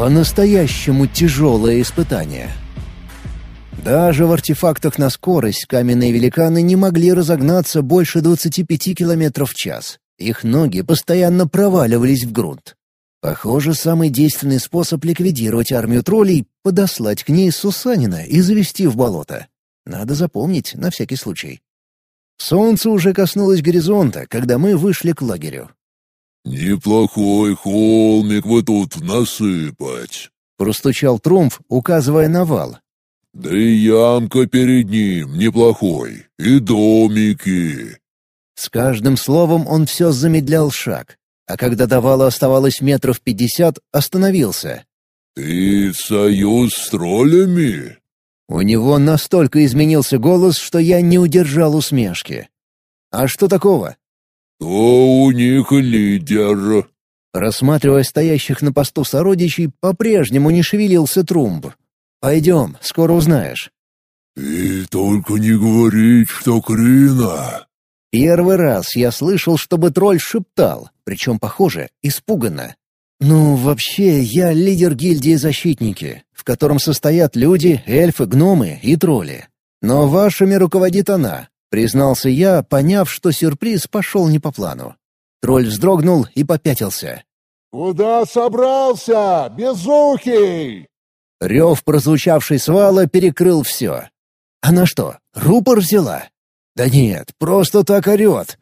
По-настоящему тяжелое испытание. Даже в артефактах на скорость каменные великаны не могли разогнаться больше 25 км в час. Их ноги постоянно проваливались в грунт. Похоже, самый действенный способ ликвидировать армию троллей — подослать к ней Сусанина и завести в болото. Надо запомнить на всякий случай. Солнце уже коснулось горизонта, когда мы вышли к лагерю. «Неплохой холмик вы тут насыпать», — простучал Трумф, указывая на вал. «Да и ямка перед ним неплохой, и домики». С каждым словом он все замедлял шаг, а когда до вала оставалось метров пятьдесят, остановился. «Ты союз с троллями?» У него настолько изменился голос, что я не удержал усмешки. «А что такого?» «То у них лидер». Рассматривая стоящих на посту сородичей, по-прежнему не шевелился Трумб. «Пойдем, скоро узнаешь». «И только не говорить, что Крина». Первый раз я слышал, чтобы тролль шептал, причем, похоже, испуганно. «Ну, вообще, я лидер гильдии защитники, в котором состоят люди, эльфы, гномы и тролли. Но вашими руководит она, Признался я, поняв, что сюрприз пошел не по плану. Тролль вздрогнул и попятился. «Куда собрался, безухий?» Рев, прозвучавший с вала, перекрыл все. Она что, рупор взяла? Да нет, просто так орет.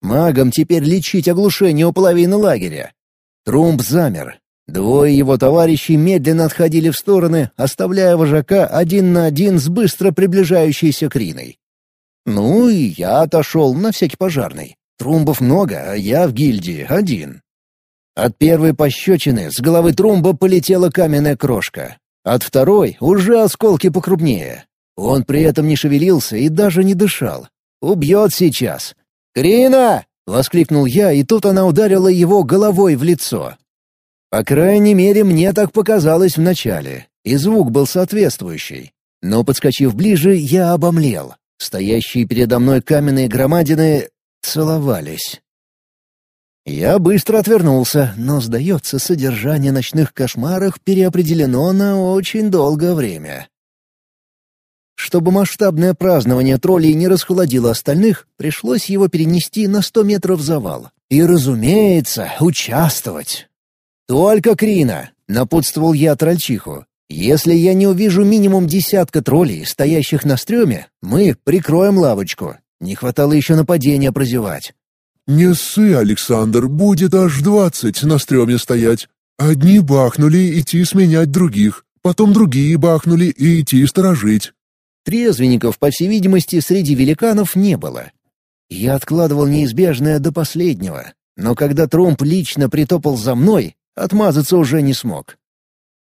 Магам теперь лечить оглушение у половины лагеря. Трумп замер. Двое его товарищей медленно отходили в стороны, оставляя вожака один на один с быстро приближающейся Криной. Ну и я отошел на всякий пожарный. Трумбов много, а я в гильдии один. От первой пощечины с головы Трумба полетела каменная крошка. От второй уже осколки покрупнее. Он при этом не шевелился и даже не дышал. «Убьет сейчас!» «Крина!» — воскликнул я, и тут она ударила его головой в лицо. По крайней мере, мне так показалось вначале, и звук был соответствующий. Но, подскочив ближе, я обомлел. Стоящие передо мной каменные громадины целовались. Я быстро отвернулся, но, сдается, содержание ночных кошмаров переопределено на очень долгое время. Чтобы масштабное празднование троллей не расхолодило остальных, пришлось его перенести на сто метров завал. И, разумеется, участвовать. «Только Крина!» — напутствовал я трольчиху. Если я не увижу минимум десятка троллей, стоящих на стреме, мы прикроем лавочку. Не хватало еще нападения прозевать. «Не ссы, Александр, будет аж двадцать на стреме стоять. Одни бахнули идти сменять других, потом другие бахнули и идти сторожить». Трезвенников, по всей видимости, среди великанов не было. Я откладывал неизбежное до последнего, но когда Тромп лично притопал за мной, отмазаться уже не смог.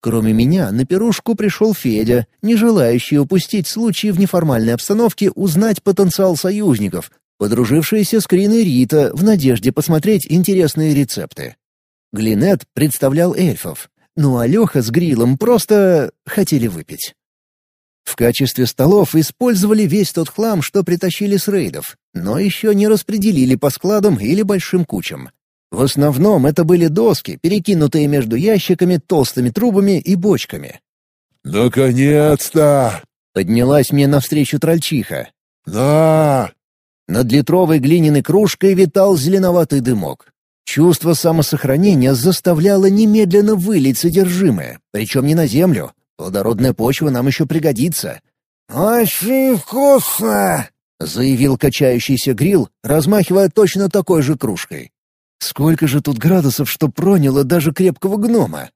Кроме меня, на пирушку пришел Федя, не желающий упустить случай в неформальной обстановке узнать потенциал союзников, подружившаяся с Криной Рита в надежде посмотреть интересные рецепты. Глинет представлял эльфов, ну а Леха с Грилом просто хотели выпить. В качестве столов использовали весь тот хлам, что притащили с рейдов, но еще не распределили по складам или большим кучам. В основном это были доски, перекинутые между ящиками, толстыми трубами и бочками. «Наконец-то!» — поднялась мне навстречу трольчиха. «Да!» Над литровой глиняной кружкой витал зеленоватый дымок. Чувство самосохранения заставляло немедленно вылить содержимое, причем не на землю. Плодородная почва нам еще пригодится. «Очень вкусно!» — заявил качающийся грил, размахивая точно такой же кружкой. Сколько же тут градусов, что проняло даже крепкого гнома?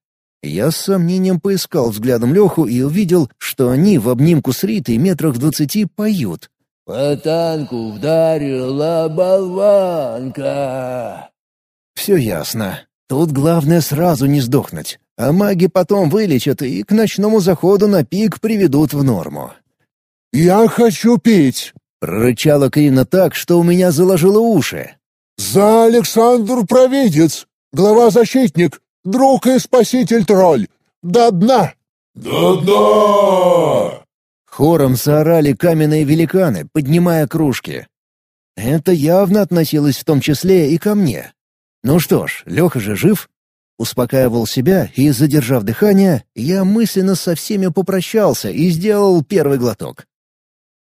Я с сомнением поискал взглядом Леху и увидел, что они в обнимку с Ритой метрах двадцати поют. «По танку вдарила болванка». Все ясно. Тут главное сразу не сдохнуть, а маги потом вылечат и к ночному заходу на пик приведут в норму. «Я хочу пить!» — прорычала Крина так, что у меня заложило уши. «За Александр Провидец, глава-защитник, друг и спаситель-тролль! До дна!» «До дна!» Хором соорали каменные великаны, поднимая кружки. Это явно относилось в том числе и ко мне. Ну что ж, Леха же жив. Успокаивал себя и, задержав дыхание, я мысленно со всеми попрощался и сделал первый глоток.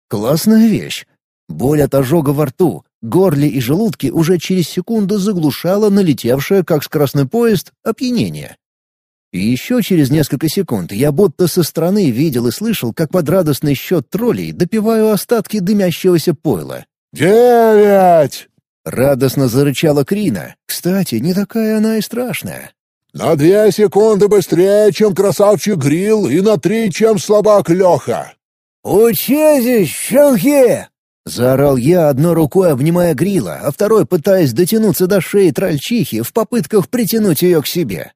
Классная вещь. Боль от ожога во рту, горле и желудке уже через секунду заглушала налетевшее, как скоростной поезд, опьянение. И еще через несколько секунд я будто со стороны видел и слышал, как под радостный счет троллей допиваю остатки дымящегося пойла. «Девять!» — радостно зарычала Крина. Кстати, не такая она и страшная. «На две секунды быстрее, чем красавчик Грил, и на три, чем слабак Леха!» «Учитесь, щенки!» — заорал я, одной рукой обнимая Грила, а второй пытаясь дотянуться до шеи трольчихи в попытках притянуть ее к себе.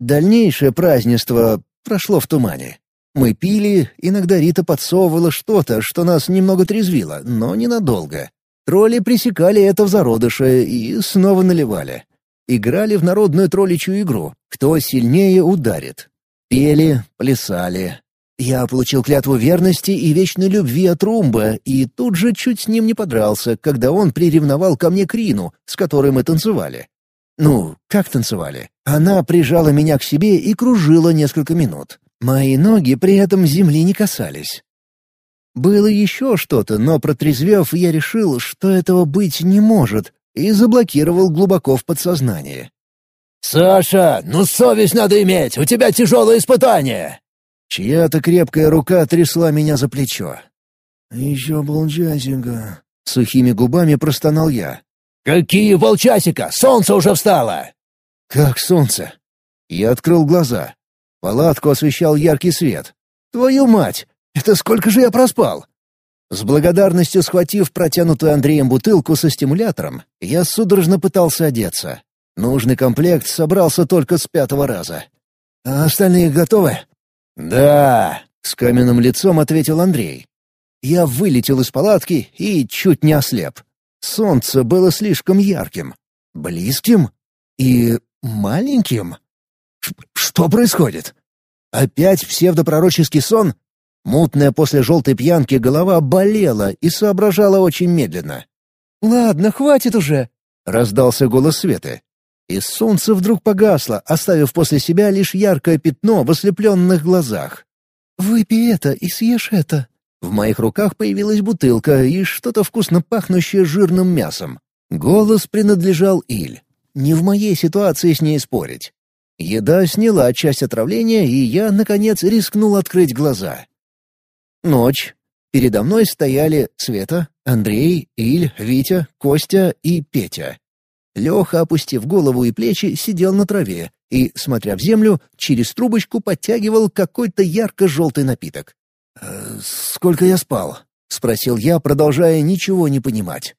Дальнейшее празднество прошло в тумане. Мы пили, иногда Рита подсовывала что-то, что нас немного трезвило, но ненадолго. Тролли пресекали это в зародыше и снова наливали. Играли в народную тролличью игру «Кто сильнее ударит». Пели, плясали. Я получил клятву верности и вечной любви от Румба, и тут же чуть с ним не подрался, когда он приревновал ко мне Крину, с которой мы танцевали. Ну, как танцевали? Она прижала меня к себе и кружила несколько минут. Мои ноги при этом земли не касались. Было еще что-то, но протрезвев, я решил, что этого быть не может, и заблокировал глубоко в подсознании. «Саша, ну совесть надо иметь, у тебя тяжелое испытание!» Чья-то крепкая рука трясла меня за плечо. «Еще полчасика», — сухими губами простонал я. «Какие полчасика? Солнце уже встало!» «Как солнце?» Я открыл глаза. Палатку освещал яркий свет. «Твою мать! Это сколько же я проспал?» С благодарностью схватив протянутую Андреем бутылку со стимулятором, я судорожно пытался одеться. Нужный комплект собрался только с пятого раза. «А остальные готовы?» «Да», — с каменным лицом ответил Андрей. Я вылетел из палатки и чуть не ослеп. Солнце было слишком ярким, близким и маленьким. Ш что происходит? Опять псевдопророческий сон? Мутная после желтой пьянки голова болела и соображала очень медленно. «Ладно, хватит уже!» — раздался голос Светы. И солнце вдруг погасло, оставив после себя лишь яркое пятно в ослепленных глазах. «Выпей это и съешь это», в моих руках появилась бутылка и что-то вкусно пахнущее жирным мясом. Голос принадлежал Иль. Не в моей ситуации с ней спорить. Еда сняла часть отравления, и я, наконец, рискнул открыть глаза. Ночь. Передо мной стояли Света, Андрей, Иль, Витя, Костя и Петя. Леха, опустив голову и плечи, сидел на траве и, смотря в землю, через трубочку подтягивал какой-то ярко-желтый напиток. «Э, «Сколько я спал?» — спросил я, продолжая ничего не понимать.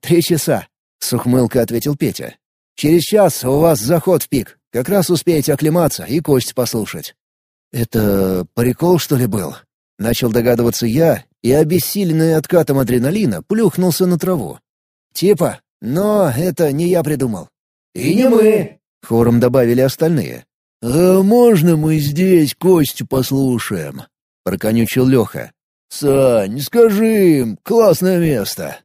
«Три часа», — с ухмылкой ответил Петя. «Через час у вас заход в пик. Как раз успеете оклематься и кость послушать». «Это прикол, что ли, был?» Начал догадываться я, и, обессиленный откатом адреналина, плюхнулся на траву. «Типа, но это не я придумал». «И не мы», — хором добавили остальные. «А можно мы здесь Костю послушаем?» проконючил Леха. «Сань, скажи им, классное место!»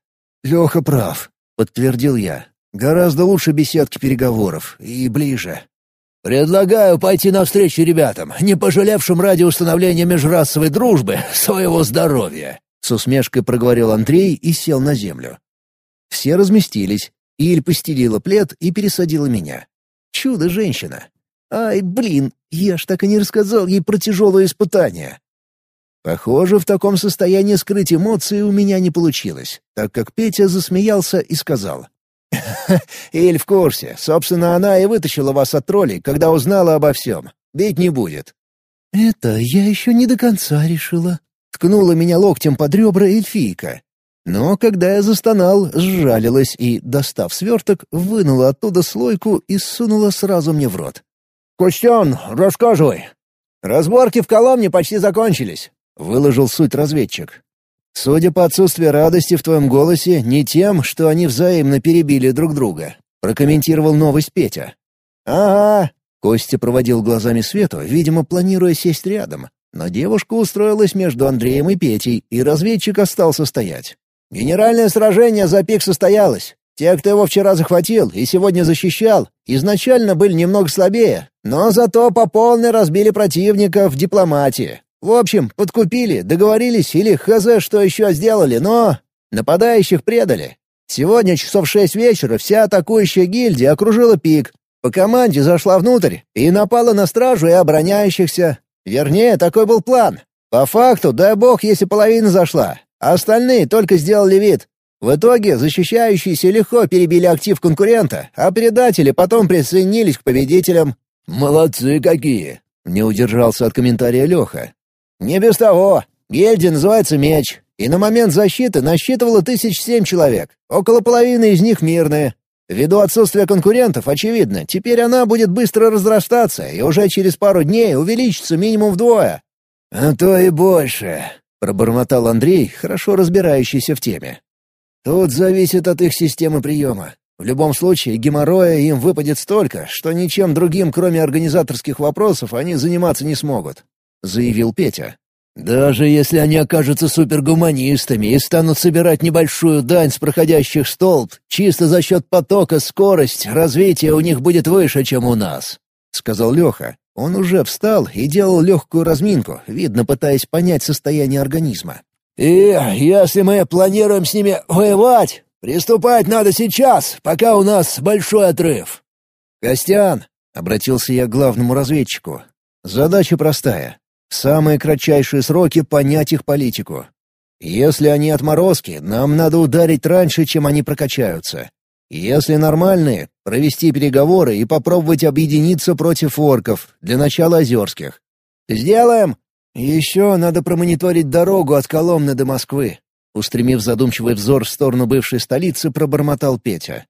«Леха прав», — подтвердил я. «Гораздо лучше беседки переговоров и ближе». «Предлагаю пойти навстречу ребятам, не пожалевшим ради установления межрасовой дружбы своего здоровья», — с усмешкой проговорил Андрей и сел на землю. Все разместились. Иль постелила плед и пересадила меня. Чудо-женщина. Ай, блин, я ж так и не рассказал ей про тяжелое испытание. Похоже, в таком состоянии скрыть эмоции у меня не получилось, так как Петя засмеялся и сказал. «Иль в курсе. Собственно, она и вытащила вас от троллей, когда узнала обо всем. Бить не будет». «Это я еще не до конца решила», — ткнула меня локтем под ребра эльфийка. Но когда я застонал, сжалилась и, достав сверток, вынула оттуда слойку и сунула сразу мне в рот. «Костян, рассказывай!» «Разборки в Коломне почти закончились. — выложил суть разведчик. «Судя по отсутствию радости в твоем голосе, не тем, что они взаимно перебили друг друга», — прокомментировал новость Петя. «Ага», — Костя проводил глазами Свету, видимо, планируя сесть рядом, но девушка устроилась между Андреем и Петей, и разведчик остался стоять. «Генеральное сражение за пик состоялось. Те, кто его вчера захватил и сегодня защищал, изначально были немного слабее, но зато по полной разбили противника в дипломатии. В общем, подкупили, договорились или хз что еще сделали, но... Нападающих предали. Сегодня часов шесть вечера вся атакующая гильдия окружила пик. По команде зашла внутрь и напала на стражу и обороняющихся. Вернее, такой был план. По факту, дай бог, если половина зашла, а остальные только сделали вид. В итоге защищающиеся легко перебили актив конкурента, а предатели потом присоединились к победителям. «Молодцы какие!» — не удержался от комментария Леха. «Не без того. Гильдия называется «Меч», и на момент защиты насчитывала тысяч семь человек, около половины из них мирные. Ввиду отсутствия конкурентов, очевидно, теперь она будет быстро разрастаться и уже через пару дней увеличится минимум вдвое. «А то и больше», — пробормотал Андрей, хорошо разбирающийся в теме. «Тут зависит от их системы приема. В любом случае, геморроя им выпадет столько, что ничем другим, кроме организаторских вопросов, они заниматься не смогут», — заявил Петя. «Даже если они окажутся супергуманистами и станут собирать небольшую дань с проходящих столб, чисто за счет потока скорость развития у них будет выше, чем у нас», — сказал Леха. Он уже встал и делал легкую разминку, видно, пытаясь понять состояние организма. «И если мы планируем с ними воевать, приступать надо сейчас, пока у нас большой отрыв». «Костян», — обратился я к главному разведчику, — «задача простая. В самые кратчайшие сроки понять их политику. Если они отморозки, нам надо ударить раньше, чем они прокачаются. Если нормальные, провести переговоры и попробовать объединиться против орков, для начала озерских. «Сделаем!» «Еще надо промониторить дорогу от Коломны до Москвы», устремив задумчивый взор в сторону бывшей столицы, пробормотал Петя.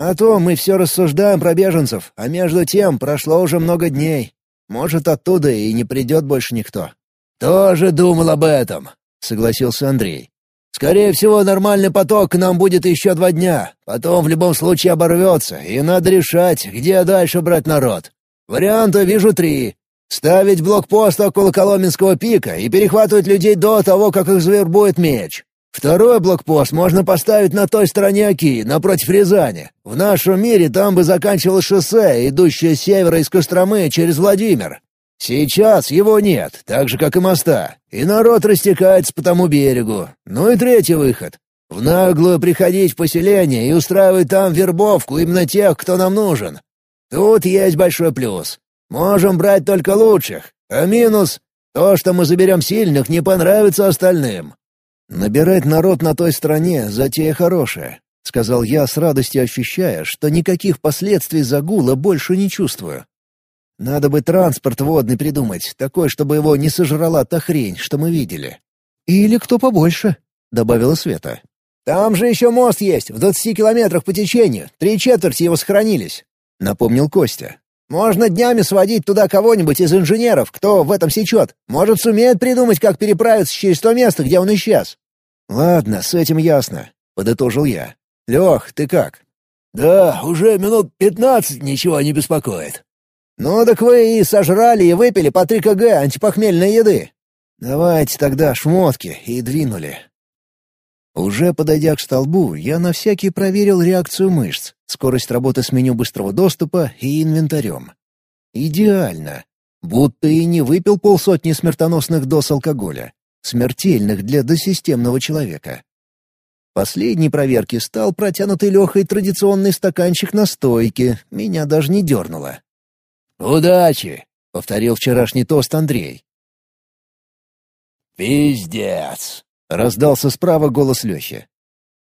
«А то мы все рассуждаем про беженцев, а между тем прошло уже много дней. Может, оттуда и не придет больше никто». «Тоже думал об этом», — согласился Андрей. Скорее всего, нормальный поток к нам будет еще два дня. Потом в любом случае оборвется, и надо решать, где дальше брать народ. Варианта вижу три. Ставить блокпост около Коломенского пика и перехватывать людей до того, как их завербует меч. Второй блокпост можно поставить на той стороне Оки, напротив Рязани. В нашем мире там бы заканчивалось шоссе, идущее с севера из Костромы через Владимир. Сейчас его нет, так же, как и моста, и народ растекается по тому берегу. Ну и третий выход. В наглую приходить в поселение и устраивать там вербовку именно тех, кто нам нужен. Тут есть большой плюс. Можем брать только лучших, а минус — то, что мы заберем сильных, не понравится остальным. «Набирать народ на той стороне — затея хорошая», — сказал я с радостью ощущая, что никаких последствий загула больше не чувствую. Надо бы транспорт водный придумать, такой, чтобы его не сожрала та хрень, что мы видели. Или кто побольше, — добавила Света. «Там же еще мост есть, в двадцати километрах по течению. Три четверти его сохранились», — напомнил Костя. «Можно днями сводить туда кого-нибудь из инженеров, кто в этом сечет. Может, сумеет придумать, как переправиться через то место, где он исчез». «Ладно, с этим ясно», — подытожил я. «Лех, ты как?» «Да, уже минут пятнадцать ничего не беспокоит», «Ну так вы и сожрали, и выпили по три кг антипохмельной еды». «Давайте тогда шмотки» и двинули. Уже подойдя к столбу, я на всякий проверил реакцию мышц, скорость работы с меню быстрого доступа и инвентарем. Идеально. Будто и не выпил полсотни смертоносных доз алкоголя, смертельных для досистемного человека. Последней проверки стал протянутый Лехой традиционный стаканчик на стойке, меня даже не дернуло. «Удачи!» — повторил вчерашний тост Андрей. «Пиздец!» — раздался справа голос Лехи.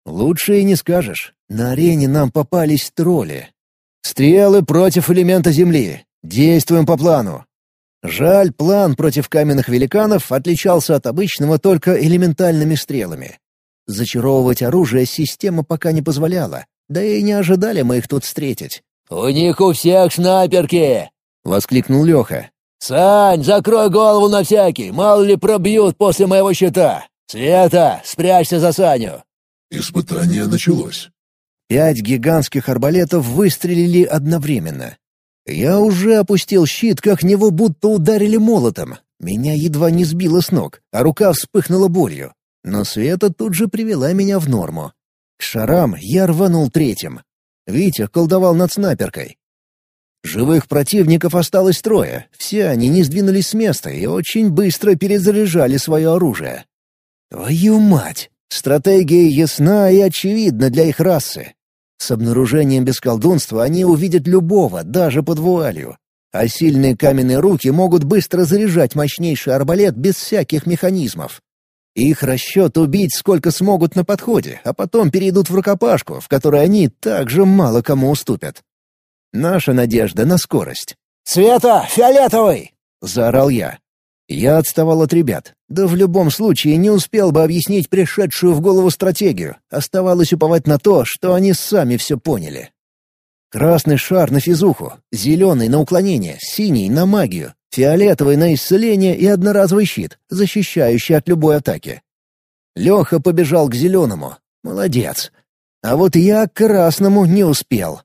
«Лучше и не скажешь. На арене нам попались тролли. Стрелы против элемента Земли. Действуем по плану. Жаль, план против каменных великанов отличался от обычного только элементальными стрелами. Зачаровывать оружие система пока не позволяла, да и не ожидали мы их тут встретить. «У них у всех снайперки!» — воскликнул Леха. «Сань, закрой голову на всякий, мало ли пробьют после моего щита! Света, спрячься за Саню!» Испытание началось. Пять гигантских арбалетов выстрелили одновременно. Я уже опустил щит, как него будто ударили молотом. Меня едва не сбило с ног, а рука вспыхнула болью. Но Света тут же привела меня в норму. К шарам я рванул третьим. Витя колдовал над снайперкой. Живых противников осталось трое, все они не сдвинулись с места и очень быстро перезаряжали свое оружие. Твою мать! Стратегия ясна и очевидна для их расы. С обнаружением бесколдунства они увидят любого, даже под вуалью. А сильные каменные руки могут быстро заряжать мощнейший арбалет без всяких механизмов. Их расчет убить сколько смогут на подходе, а потом перейдут в рукопашку, в которой они также мало кому уступят. Наша надежда на скорость. «Света, фиолетовый!» — заорал я. Я отставал от ребят, да в любом случае не успел бы объяснить пришедшую в голову стратегию. Оставалось уповать на то, что они сами все поняли. Красный шар на физуху, зеленый на уклонение, синий на магию, фиолетовый на исцеление и одноразовый щит, защищающий от любой атаки. Леха побежал к зеленому. Молодец. А вот я к красному не успел.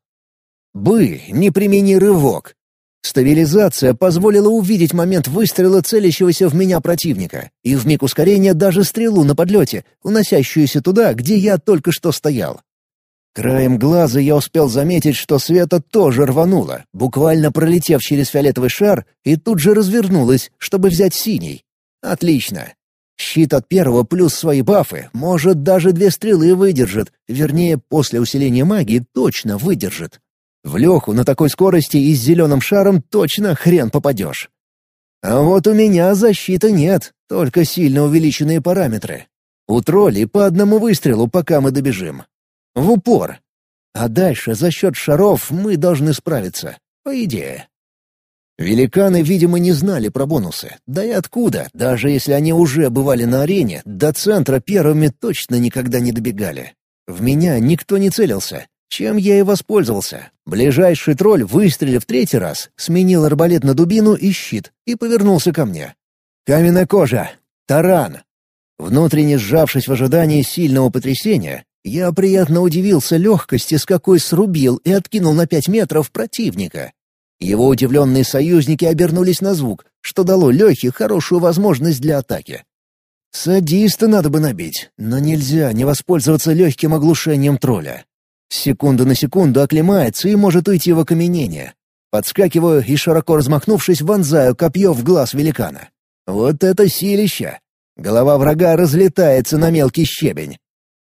Бы, не примени рывок. Стабилизация позволила увидеть момент выстрела целящегося в меня противника, и в миг ускорения даже стрелу на подлете, уносящуюся туда, где я только что стоял. Краем глаза я успел заметить, что Света тоже рванула, буквально пролетев через фиолетовый шар, и тут же развернулась, чтобы взять синий. Отлично. Щит от первого плюс свои бафы, может, даже две стрелы выдержит, вернее, после усиления магии точно выдержит. В Леху на такой скорости и с зеленым шаром точно хрен попадешь. А вот у меня защиты нет, только сильно увеличенные параметры. У троллей по одному выстрелу, пока мы добежим. В упор. А дальше за счет шаров мы должны справиться, по идее. Великаны, видимо, не знали про бонусы. Да и откуда, даже если они уже бывали на арене, до центра первыми точно никогда не добегали. В меня никто не целился, чем я и воспользовался. Ближайший тролль, выстрелив третий раз, сменил арбалет на дубину и щит и повернулся ко мне. Каменная кожа. Таран. Внутренне сжавшись в ожидании сильного потрясения, я приятно удивился легкости, с какой срубил и откинул на пять метров противника. Его удивленные союзники обернулись на звук, что дало Лехе хорошую возможность для атаки. Садиста надо бы набить, но нельзя не воспользоваться легким оглушением тролля. Секунду на секунду оклемается и может уйти в окаменение. Подскакиваю и, широко размахнувшись, вонзаю копье в глаз великана. Вот это силища! Голова врага разлетается на мелкий щебень.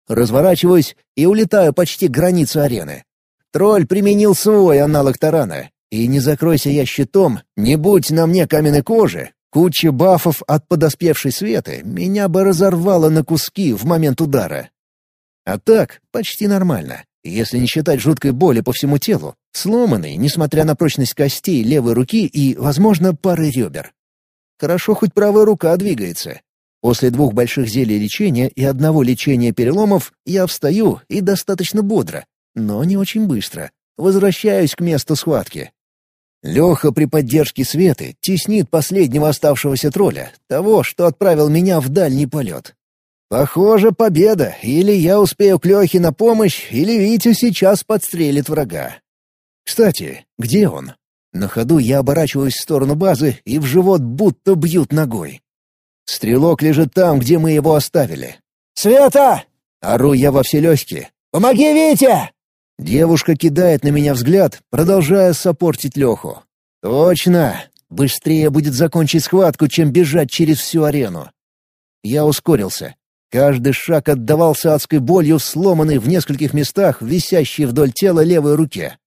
Разворачиваюсь и улетаю почти к границе арены. Тролль применил свой аналог тарана. И не закройся я щитом, не будь на мне каменной кожи, куча бафов от подоспевшей светы меня бы разорвало на куски в момент удара. А так, почти нормально. Если не считать жуткой боли по всему телу, сломанный, несмотря на прочность костей левой руки и, возможно, пары ребер. Хорошо хоть правая рука двигается. После двух больших зелий лечения и одного лечения переломов я встаю и достаточно бодро, но не очень быстро. Возвращаюсь к месту схватки. Леха при поддержке Светы теснит последнего оставшегося тролля, того, что отправил меня в дальний полет. Похоже, победа. Или я успею к Лехе на помощь, или Витя сейчас подстрелит врага. Кстати, где он? На ходу я оборачиваюсь в сторону базы, и в живот будто бьют ногой. Стрелок лежит там, где мы его оставили. «Света!» — ору я во все легкие. «Помоги Вите!» Девушка кидает на меня взгляд, продолжая сопортить Леху. «Точно! Быстрее будет закончить схватку, чем бежать через всю арену». Я ускорился. Каждый шаг отдавался адской болью в сломанной в нескольких местах, висящей вдоль тела левой руке.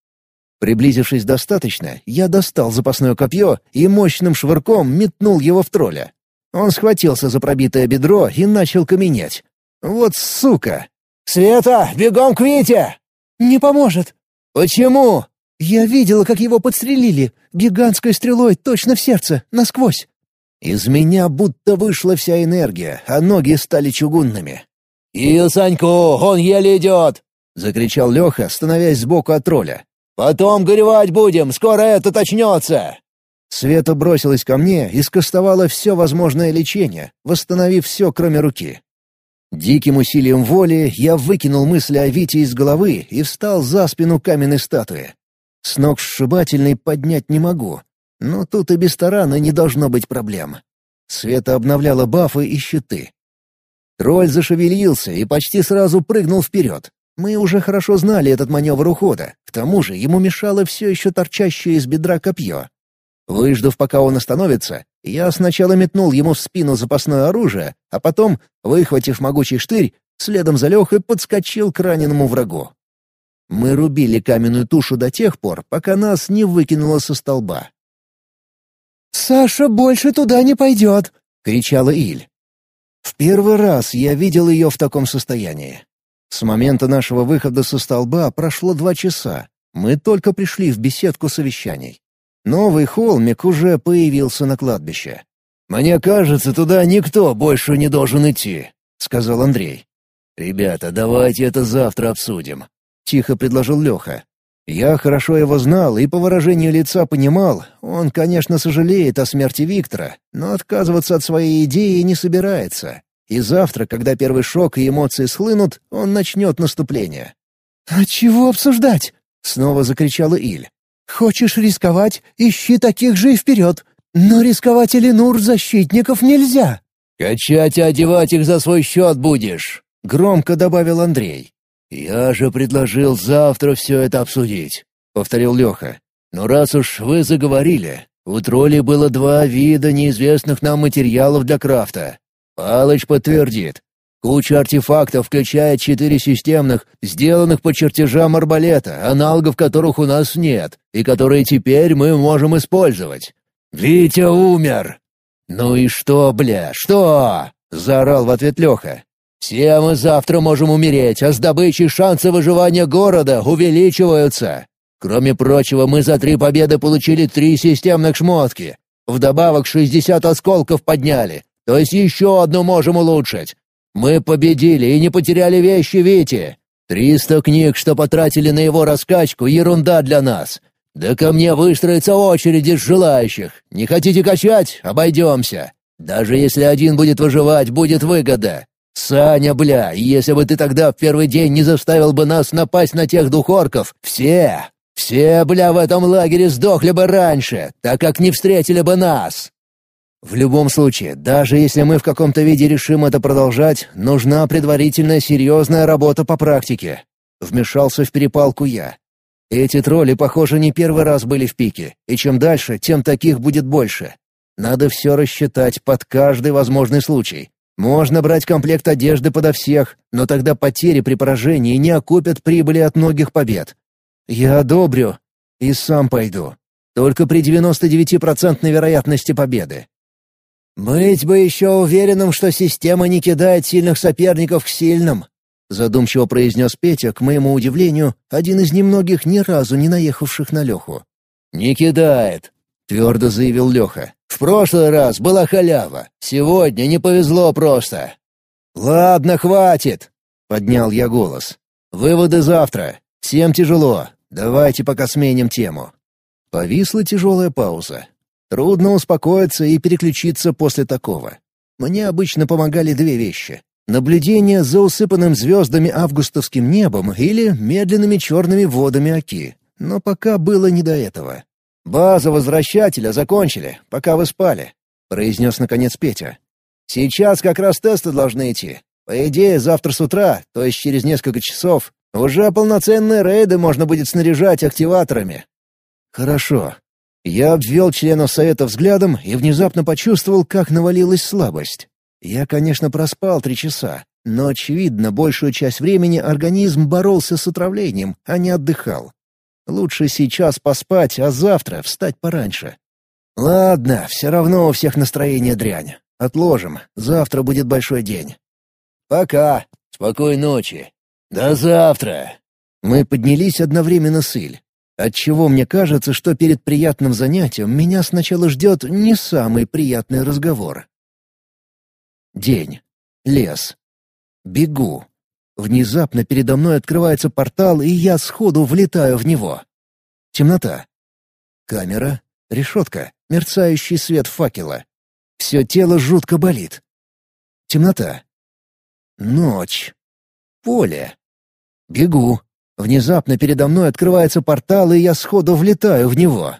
Приблизившись достаточно, я достал запасное копье и мощным швырком метнул его в тролля. Он схватился за пробитое бедро и начал каменеть. «Вот сука!» «Света, бегом к Вите!» «Не поможет». «Почему?» «Я видела, как его подстрелили. Гигантской стрелой точно в сердце, насквозь. Из меня будто вышла вся энергия, а ноги стали чугунными. «И Саньку, он еле идет!» — закричал Леха, становясь сбоку от тролля. «Потом горевать будем, скоро это очнется!» Света бросилась ко мне и скостовала все возможное лечение, восстановив все, кроме руки. Диким усилием воли я выкинул мысли о Вите из головы и встал за спину каменной статуи. С ног сшибательный поднять не могу, но тут и без тарана не должно быть проблем. Света обновляла бафы и щиты. Тролль зашевелился и почти сразу прыгнул вперед. Мы уже хорошо знали этот маневр ухода, к тому же ему мешало все еще торчащее из бедра копье. Выждав, пока он остановится, я сначала метнул ему в спину запасное оружие, а потом, выхватив могучий штырь, следом за Лехой подскочил к раненому врагу. Мы рубили каменную тушу до тех пор, пока нас не выкинуло со столба. «Саша больше туда не пойдет!» — кричала Иль. В первый раз я видел ее в таком состоянии. С момента нашего выхода со столба прошло два часа. Мы только пришли в беседку совещаний. Новый холмик уже появился на кладбище. «Мне кажется, туда никто больше не должен идти», — сказал Андрей. «Ребята, давайте это завтра обсудим», — тихо предложил Леха. Я хорошо его знал и по выражению лица понимал, он, конечно, сожалеет о смерти Виктора, но отказываться от своей идеи не собирается. И завтра, когда первый шок и эмоции схлынут, он начнет наступление. «А чего обсуждать?» — снова закричала Иль. «Хочешь рисковать? Ищи таких же и вперед. Но рисковать Эленур защитников нельзя». «Качать и одевать их за свой счет будешь», — громко добавил Андрей. «Я же предложил завтра все это обсудить», — повторил Леха. «Но раз уж вы заговорили, у троллей было два вида неизвестных нам материалов для крафта. Палыч подтвердит. Куча артефактов, включая четыре системных, сделанных по чертежам арбалета, аналогов которых у нас нет, и которые теперь мы можем использовать. Витя умер!» «Ну и что, бля, что?» — заорал в ответ Леха. Все мы завтра можем умереть, а с добычей шансы выживания города увеличиваются. Кроме прочего, мы за три победы получили три системных шмотки. Вдобавок 60 осколков подняли, то есть еще одну можем улучшить. Мы победили и не потеряли вещи Вити. Триста книг, что потратили на его раскачку, ерунда для нас. Да ко мне выстроится очередь из желающих. Не хотите качать? Обойдемся. Даже если один будет выживать, будет выгода. «Саня, бля, если бы ты тогда в первый день не заставил бы нас напасть на тех духорков, все, все, бля, в этом лагере сдохли бы раньше, так как не встретили бы нас!» В любом случае, даже если мы в каком-то виде решим это продолжать, нужна предварительная серьезная работа по практике. Вмешался в перепалку я. Эти тролли, похоже, не первый раз были в пике, и чем дальше, тем таких будет больше. Надо все рассчитать под каждый возможный случай. Можно брать комплект одежды подо всех, но тогда потери при поражении не окупят прибыли от многих побед. Я одобрю и сам пойду. Только при 99% вероятности победы. «Быть бы еще уверенным, что система не кидает сильных соперников к сильным», задумчиво произнес Петя, к моему удивлению, один из немногих ни разу не наехавших на Леху. «Не кидает», — твердо заявил Леха. В прошлый раз была халява, сегодня не повезло просто. «Ладно, хватит!» — поднял я голос. «Выводы завтра. Всем тяжело. Давайте пока сменим тему». Повисла тяжелая пауза. Трудно успокоиться и переключиться после такого. Мне обычно помогали две вещи. Наблюдение за усыпанным звездами августовским небом или медленными черными водами Оки. Но пока было не до этого. «База возвращателя закончили, пока вы спали», — произнес наконец Петя. «Сейчас как раз тесты должны идти. По идее, завтра с утра, то есть через несколько часов, уже полноценные рейды можно будет снаряжать активаторами». «Хорошо». Я обвел членов совета взглядом и внезапно почувствовал, как навалилась слабость. Я, конечно, проспал три часа, но, очевидно, большую часть времени организм боролся с отравлением, а не отдыхал. Лучше сейчас поспать, а завтра встать пораньше. Ладно, все равно у всех настроение дрянь. Отложим, завтра будет большой день. Пока. Спокойной ночи. До завтра. Мы поднялись одновременно с Иль. Отчего мне кажется, что перед приятным занятием меня сначала ждет не самый приятный разговор. День. Лес. Бегу. Внезапно передо мной открывается портал, и я сходу влетаю в него. Темнота. Камера. Решетка. Мерцающий свет факела. Все тело жутко болит. Темнота. Ночь. Поле. Бегу. Внезапно передо мной открывается портал, и я сходу влетаю в него.